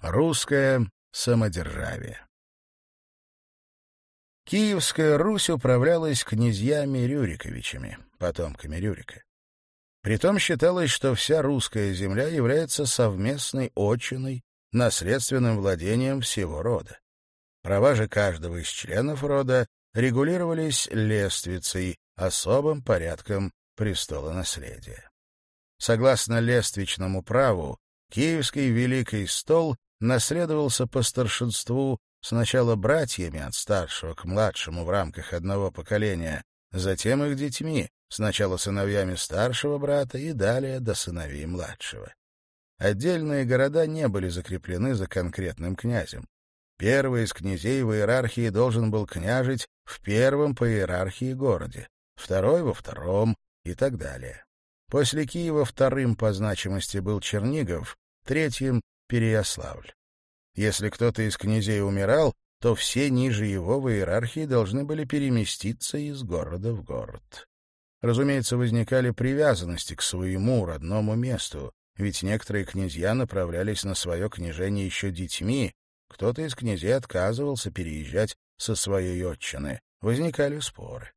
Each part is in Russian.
Русское самодержавие. Киевская Русь управлялась князьями Рюриковичами, потомками Рюрика. Притом считалось, что вся русская земля является совместной отчиной, наследственным владением всего рода. Права же каждого из членов рода регулировались лествицей, особым порядком престола наследия. Согласно лествичному праву, Киевский Великий Стол наследовался по старшинству сначала братьями от старшего к младшему в рамках одного поколения, затем их детьми, сначала сыновьями старшего брата и далее до сыновей младшего. Отдельные города не были закреплены за конкретным князем. Первый из князей в иерархии должен был княжить в первом по иерархии городе, второй во втором и так далее. После Киева вторым по значимости был Чернигов, третьим Переяславль. Если кто-то из князей умирал, то все ниже его в иерархии должны были переместиться из города в город. Разумеется, возникали привязанности к своему родному месту, ведь некоторые князья направлялись на свое княжение еще детьми, кто-то из князей отказывался переезжать со своей отчины. Возникали споры.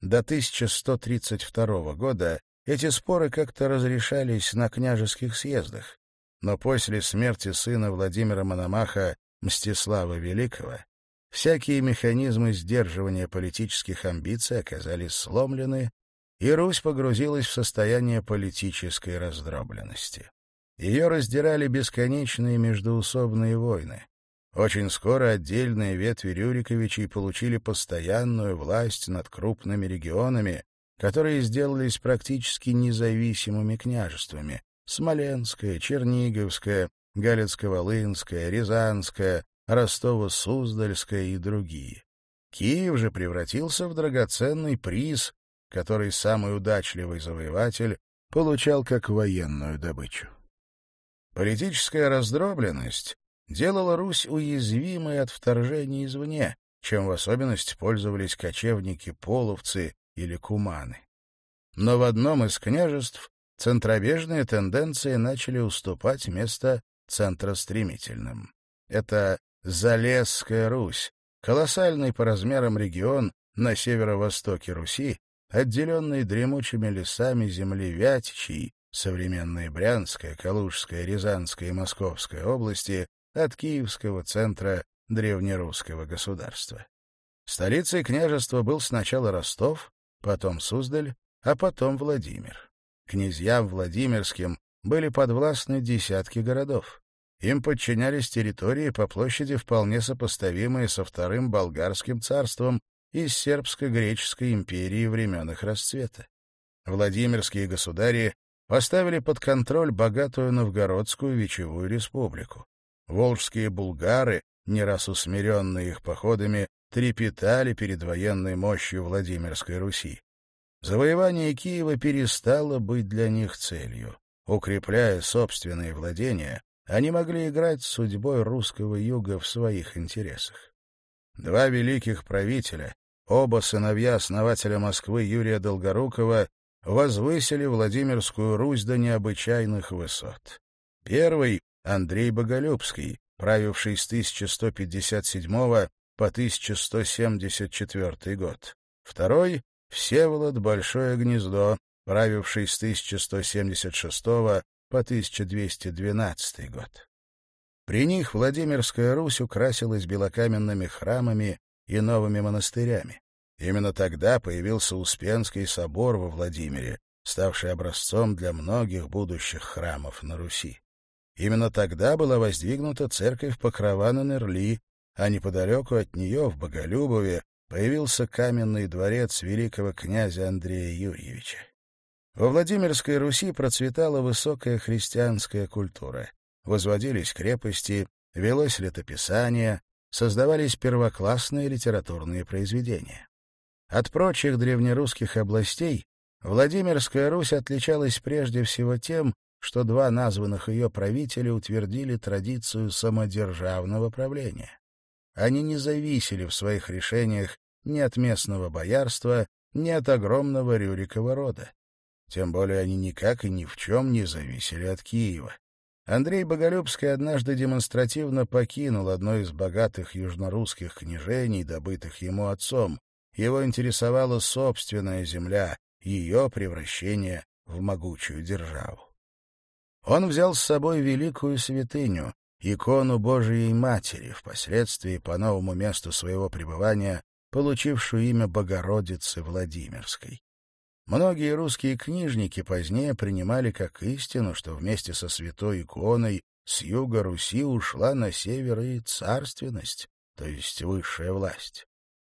До 1132 года эти споры как-то разрешались на княжеских съездах но после смерти сына Владимира Мономаха Мстислава Великого всякие механизмы сдерживания политических амбиций оказались сломлены, и Русь погрузилась в состояние политической раздробленности. Ее раздирали бесконечные междоусобные войны. Очень скоро отдельные ветви Рюриковичей получили постоянную власть над крупными регионами, которые сделались практически независимыми княжествами, Смоленская, Черниговская, Галицко-Волынская, Рязанская, Ростово-Суздальская и другие. Киев же превратился в драгоценный приз, который самый удачливый завоеватель получал как военную добычу. Политическая раздробленность делала Русь уязвимой от вторжений извне, чем в особенности пользовались кочевники-половцы или куманы. Но в одном из княжеств центробежные тенденции начали уступать место центростремительным. Это Залесская Русь, колоссальный по размерам регион на северо-востоке Руси, отделенный дремучими лесами земли Вятичей, современные Брянская, Калужская, Рязанская и Московская области, от киевского центра древнерусского государства. Столицей княжества был сначала Ростов, потом Суздаль, а потом Владимир князьям Владимирским были подвластны десятки городов. Им подчинялись территории по площади, вполне сопоставимые со Вторым Болгарским царством и сербско-греческой империей времен их расцвета. Владимирские государи поставили под контроль богатую новгородскую Вечевую республику. Волжские булгары, не раз усмиренные их походами, трепетали перед военной мощью Владимирской Руси. Завоевание Киева перестало быть для них целью. Укрепляя собственные владения, они могли играть с судьбой русского юга в своих интересах. Два великих правителя, оба сыновья основателя Москвы Юрия Долгорукова, возвысили Владимирскую Русь до необычайных высот. Первый — Андрей Боголюбский, правивший с 1157 по 1174 год. Второй Всеволод Большое Гнездо, правивший с 1176 по 1212 год. При них Владимирская Русь украсилась белокаменными храмами и новыми монастырями. Именно тогда появился Успенский собор во Владимире, ставший образцом для многих будущих храмов на Руси. Именно тогда была воздвигнута церковь Покрова на Нерли, а неподалеку от нее, в Боголюбове, появился каменный дворец великого князя Андрея Юрьевича. Во Владимирской Руси процветала высокая христианская культура. Возводились крепости, велось летописание, создавались первоклассные литературные произведения. От прочих древнерусских областей Владимирская Русь отличалась прежде всего тем, что два названных ее правителя утвердили традицию самодержавного правления они не зависели в своих решениях ни от местного боярства, ни от огромного Рюрикова рода. Тем более они никак и ни в чем не зависели от Киева. Андрей Боголюбский однажды демонстративно покинул одно из богатых южнорусских княжений, добытых ему отцом. Его интересовала собственная земля, ее превращение в могучую державу. Он взял с собой великую святыню, икону Божией Матери, впоследствии по новому месту своего пребывания получившую имя Богородицы Владимирской. Многие русские книжники позднее принимали как истину, что вместе со святой иконой с юга Руси ушла на север и царственность, то есть высшая власть.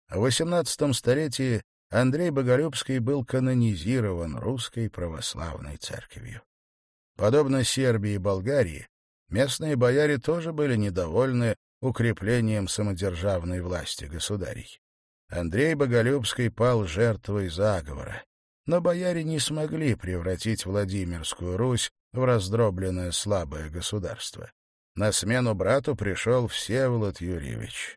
В XVIII столетии Андрей Боголюбский был канонизирован русской православной церковью. Подобно Сербии и Болгарии, Местные бояре тоже были недовольны укреплением самодержавной власти государей. Андрей Боголюбский пал жертвой заговора, но бояре не смогли превратить Владимирскую Русь в раздробленное слабое государство. На смену брату пришел Всеволод Юрьевич.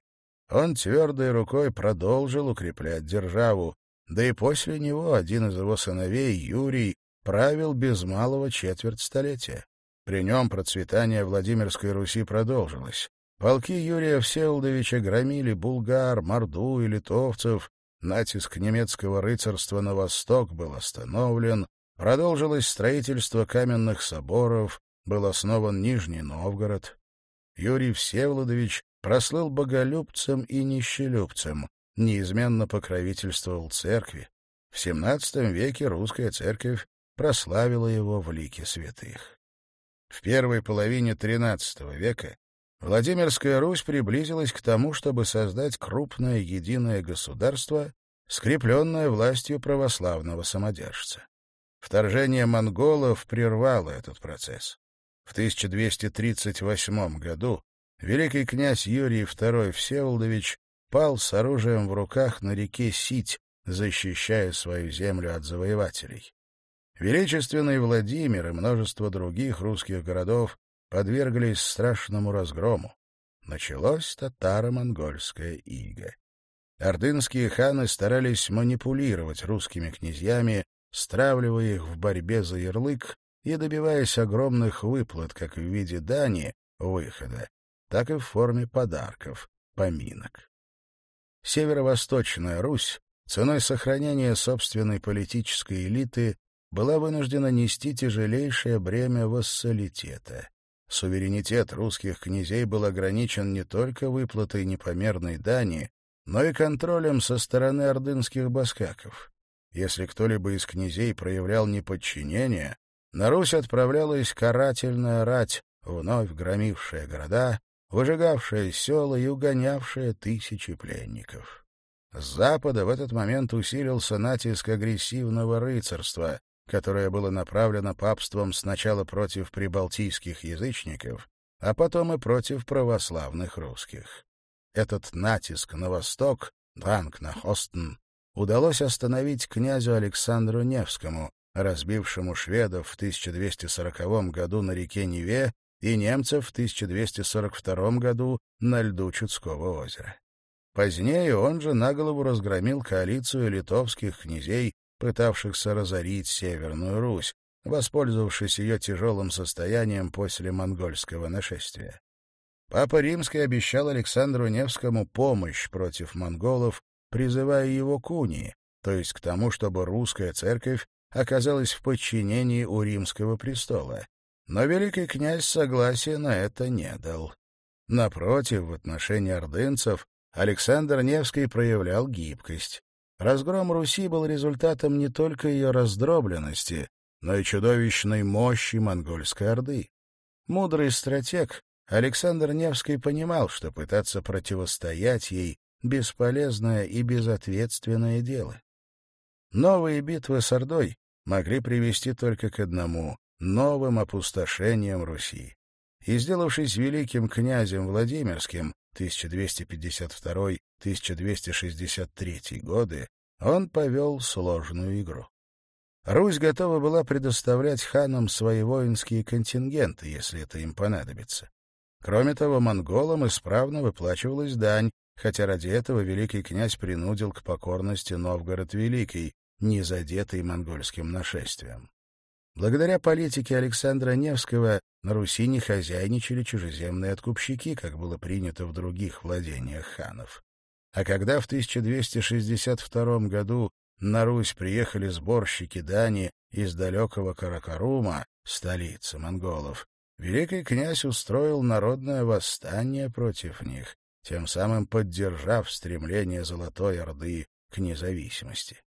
Он твердой рукой продолжил укреплять державу, да и после него один из его сыновей, Юрий, правил без малого четверть столетия. При нем процветание Владимирской Руси продолжилось. Полки Юрия Всеволодовича громили булгар, морду и литовцев, натиск немецкого рыцарства на восток был остановлен, продолжилось строительство каменных соборов, был основан Нижний Новгород. Юрий Всеволодович прослыл боголюбцем и нищелюбцем, неизменно покровительствовал церкви. В XVII веке русская церковь прославила его в лике святых. В первой половине XIII века Владимирская Русь приблизилась к тому, чтобы создать крупное единое государство, скрепленное властью православного самодержца. Вторжение монголов прервало этот процесс. В 1238 году великий князь Юрий II Всеволодович пал с оружием в руках на реке Сить, защищая свою землю от завоевателей. Величественный Владимир и множество других русских городов подверглись страшному разгрому. Началось татаро-монгольская ига. Ордынские ханы старались манипулировать русскими князьями, стравливая их в борьбе за ярлык и добиваясь огромных выплат как в виде дани, выхода, так и в форме подарков, поминок. Северо-восточная Русь ценой сохранения собственной политической элиты была вынуждена нести тяжелейшее бремя вассалитета. Суверенитет русских князей был ограничен не только выплатой непомерной дани, но и контролем со стороны ордынских баскаков. Если кто-либо из князей проявлял неподчинение, на Русь отправлялась карательная рать, вновь громившая города, выжигавшая села и угонявшая тысячи пленников. С запада в этот момент усилился натиск агрессивного рыцарства, которое было направлено папством сначала против прибалтийских язычников, а потом и против православных русских. Этот натиск на восток, танк на Хостен, удалось остановить князю Александру Невскому, разбившему шведов в 1240 году на реке Неве и немцев в 1242 году на льду Чудского озера. Позднее он же на голову разгромил коалицию литовских князей пытавшихся разорить Северную Русь, воспользовавшись ее тяжелым состоянием после монгольского нашествия. Папа Римский обещал Александру Невскому помощь против монголов, призывая его к унии, то есть к тому, чтобы русская церковь оказалась в подчинении у римского престола. Но великий князь согласия на это не дал. Напротив, в отношении ордынцев Александр Невский проявлял гибкость. Разгром Руси был результатом не только ее раздробленности, но и чудовищной мощи монгольской орды. Мудрый стратег Александр Невский понимал, что пытаться противостоять ей — бесполезное и безответственное дело. Новые битвы с Ордой могли привести только к одному — новым опустошениям Руси. И, сделавшись великим князем Владимирским, 1252-1263 годы, он повел сложную игру. Русь готова была предоставлять ханам свои воинские контингенты, если это им понадобится. Кроме того, монголам исправно выплачивалась дань, хотя ради этого великий князь принудил к покорности Новгород Великий, не задетый монгольским нашествием. Благодаря политике Александра Невского на Руси не хозяйничали чужеземные откупщики, как было принято в других владениях ханов. А когда в 1262 году на Русь приехали сборщики дани из далекого Каракарума, столицы монголов, великий князь устроил народное восстание против них, тем самым поддержав стремление Золотой Орды к независимости.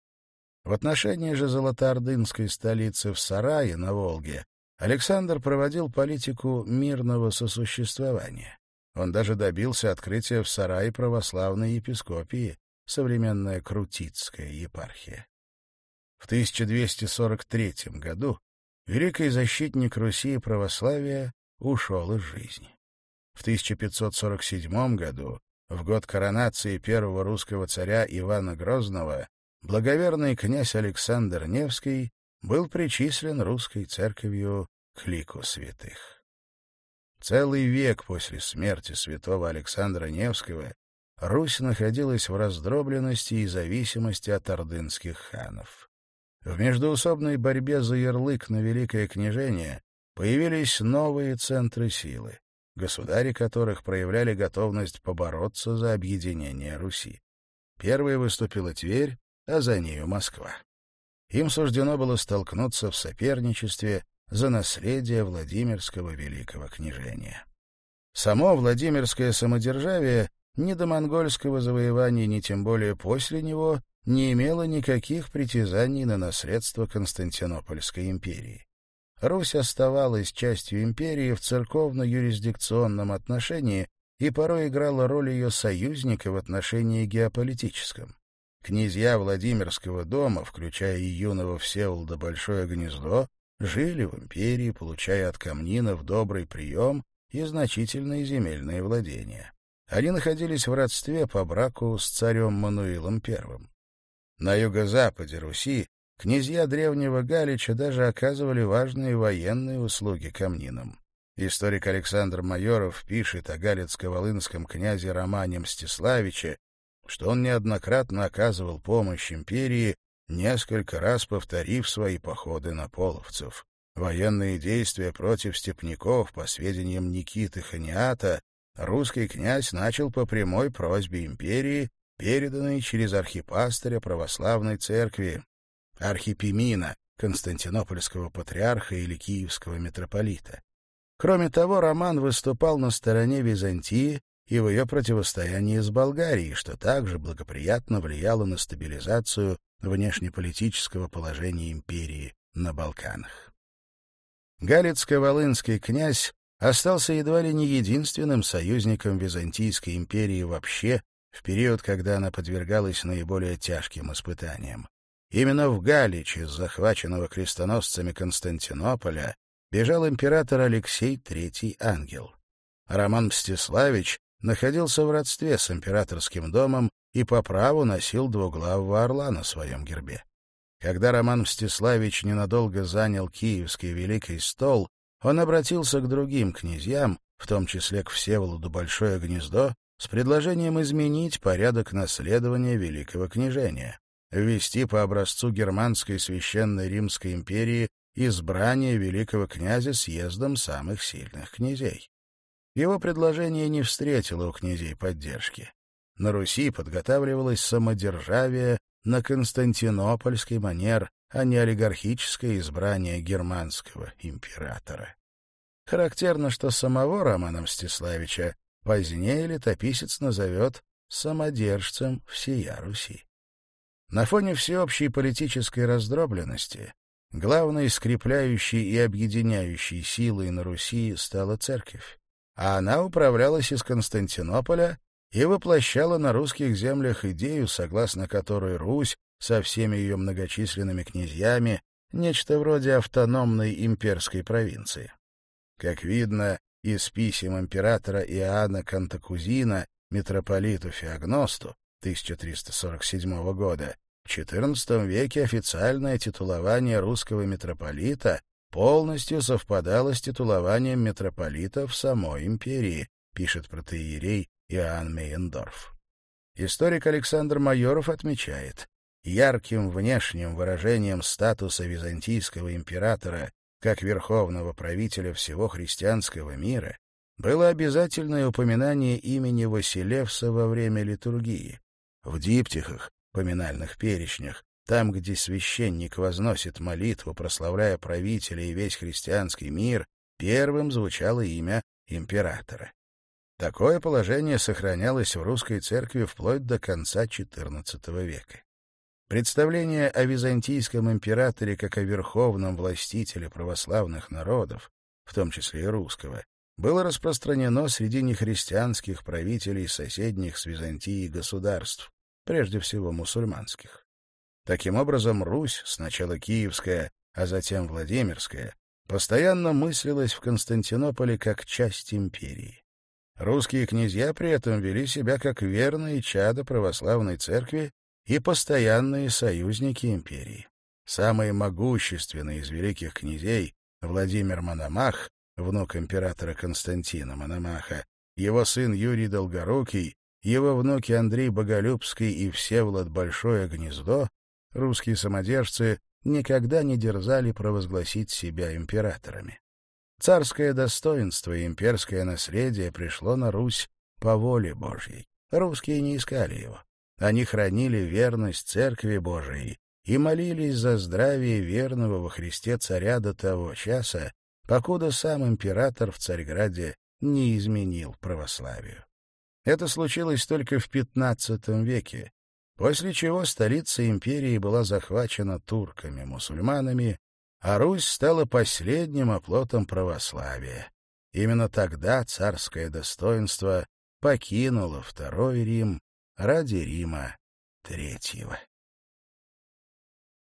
В отношении же золотоордынской столицы в Сарае на Волге Александр проводил политику мирного сосуществования. Он даже добился открытия в сарае православной епископии, современная Крутицкая епархия. В 1243 году великий защитник Руси и православия ушел из жизни. В 1547 году, в год коронации первого русского царя Ивана Грозного, благоверный князь Александр Невский был причислен русской церковью к лику святых. Целый век после смерти святого Александра Невского Русь находилась в раздробленности и зависимости от ордынских ханов. В междоусобной борьбе за ярлык на Великое княжение появились новые центры силы, государи которых проявляли готовность побороться за объединение Руси. Первой выступила Тверь, а за нею Москва им суждено было столкнуться в соперничестве за наследие Владимирского великого княжения. Само Владимирское самодержавие ни до монгольского завоевания, ни тем более после него не имело никаких притязаний на наследство Константинопольской империи. Русь оставалась частью империи в церковно-юрисдикционном отношении и порой играла роль ее союзника в отношении геополитическом. Князья Владимирского дома, включая и юного Всеволода Большое Гнездо, жили в империи, получая от камнинов добрый прием и значительные земельные владения. Они находились в родстве по браку с царем Мануилом I. На юго-западе Руси князья древнего Галича даже оказывали важные военные услуги камнинам. Историк Александр Майоров пишет о галицко-волынском князе Романе Мстиславиче, что он неоднократно оказывал помощь империи, несколько раз повторив свои походы на половцев. Военные действия против степняков, по сведениям Никиты Ханиата, русский князь начал по прямой просьбе империи, переданной через архипастыря православной церкви, архипимина, константинопольского патриарха или киевского митрополита. Кроме того, Роман выступал на стороне Византии и в ее противостоянии с Болгарией, что также благоприятно влияло на стабилизацию внешнеполитического положения империи на Балканах. Галицко-Волынский князь остался едва ли не единственным союзником Византийской империи вообще в период, когда она подвергалась наиболее тяжким испытаниям. Именно в Галич из захваченного крестоносцами Константинополя бежал император Алексей III Ангел. Роман Мстиславич находился в родстве с императорским домом и по праву носил двуглавого орла на своем гербе. Когда Роман Мстиславич ненадолго занял киевский великий стол, он обратился к другим князьям, в том числе к Всеволоду Большое Гнездо, с предложением изменить порядок наследования великого княжения, ввести по образцу германской священной Римской империи избрание великого князя съездом самых сильных князей. Его предложение не встретило у князей поддержки. На Руси подготавливалось самодержавие на константинопольский манер, а не олигархическое избрание германского императора. Характерно, что самого Романа Мстиславича позднее летописец назовет самодержцем всея Руси. На фоне всеобщей политической раздробленности главной скрепляющей и объединяющей силой на Руси стала церковь а она управлялась из Константинополя и воплощала на русских землях идею, согласно которой Русь со всеми ее многочисленными князьями нечто вроде автономной имперской провинции. Как видно из писем императора Иоанна Кантакузина митрополиту Феогносту 1347 года, в XIV веке официальное титулование русского митрополита полностью совпадало с титулованием митрополита в самой империи, пишет протеерей Иоанн Мейендорф. Историк Александр Майоров отмечает, ярким внешним выражением статуса византийского императора как верховного правителя всего христианского мира было обязательное упоминание имени Василевса во время литургии. В диптихах, поминальных перечнях, там, где священник возносит молитву, прославляя правителя и весь христианский мир, первым звучало имя императора. Такое положение сохранялось в русской церкви вплоть до конца XIV века. Представление о византийском императоре как о верховном властителе православных народов, в том числе и русского, было распространено среди нехристианских правителей соседних с Византией государств, прежде всего мусульманских. Таким образом, Русь, сначала Киевская, а затем Владимирская, постоянно мыслилась в Константинополе как часть империи. Русские князья при этом вели себя как верные чада православной церкви и постоянные союзники империи. Самый могущественный из великих князей, Владимир Мономах, внук императора Константина Мономаха, его сын Юрий Долгорукий, его внуки Андрей Боголюбский и Всеволод Большое Гнездо Русские самодержцы никогда не дерзали провозгласить себя императорами. Царское достоинство и имперское наследие пришло на Русь по воле Божьей. Русские не искали его. Они хранили верность Церкви Божией и молились за здравие верного во Христе царя до того часа, покуда сам император в Царьграде не изменил православию. Это случилось только в XV веке, после чего столица империи была захвачена турками-мусульманами, а Русь стала последним оплотом православия. Именно тогда царское достоинство покинуло Второй Рим ради Рима Третьего.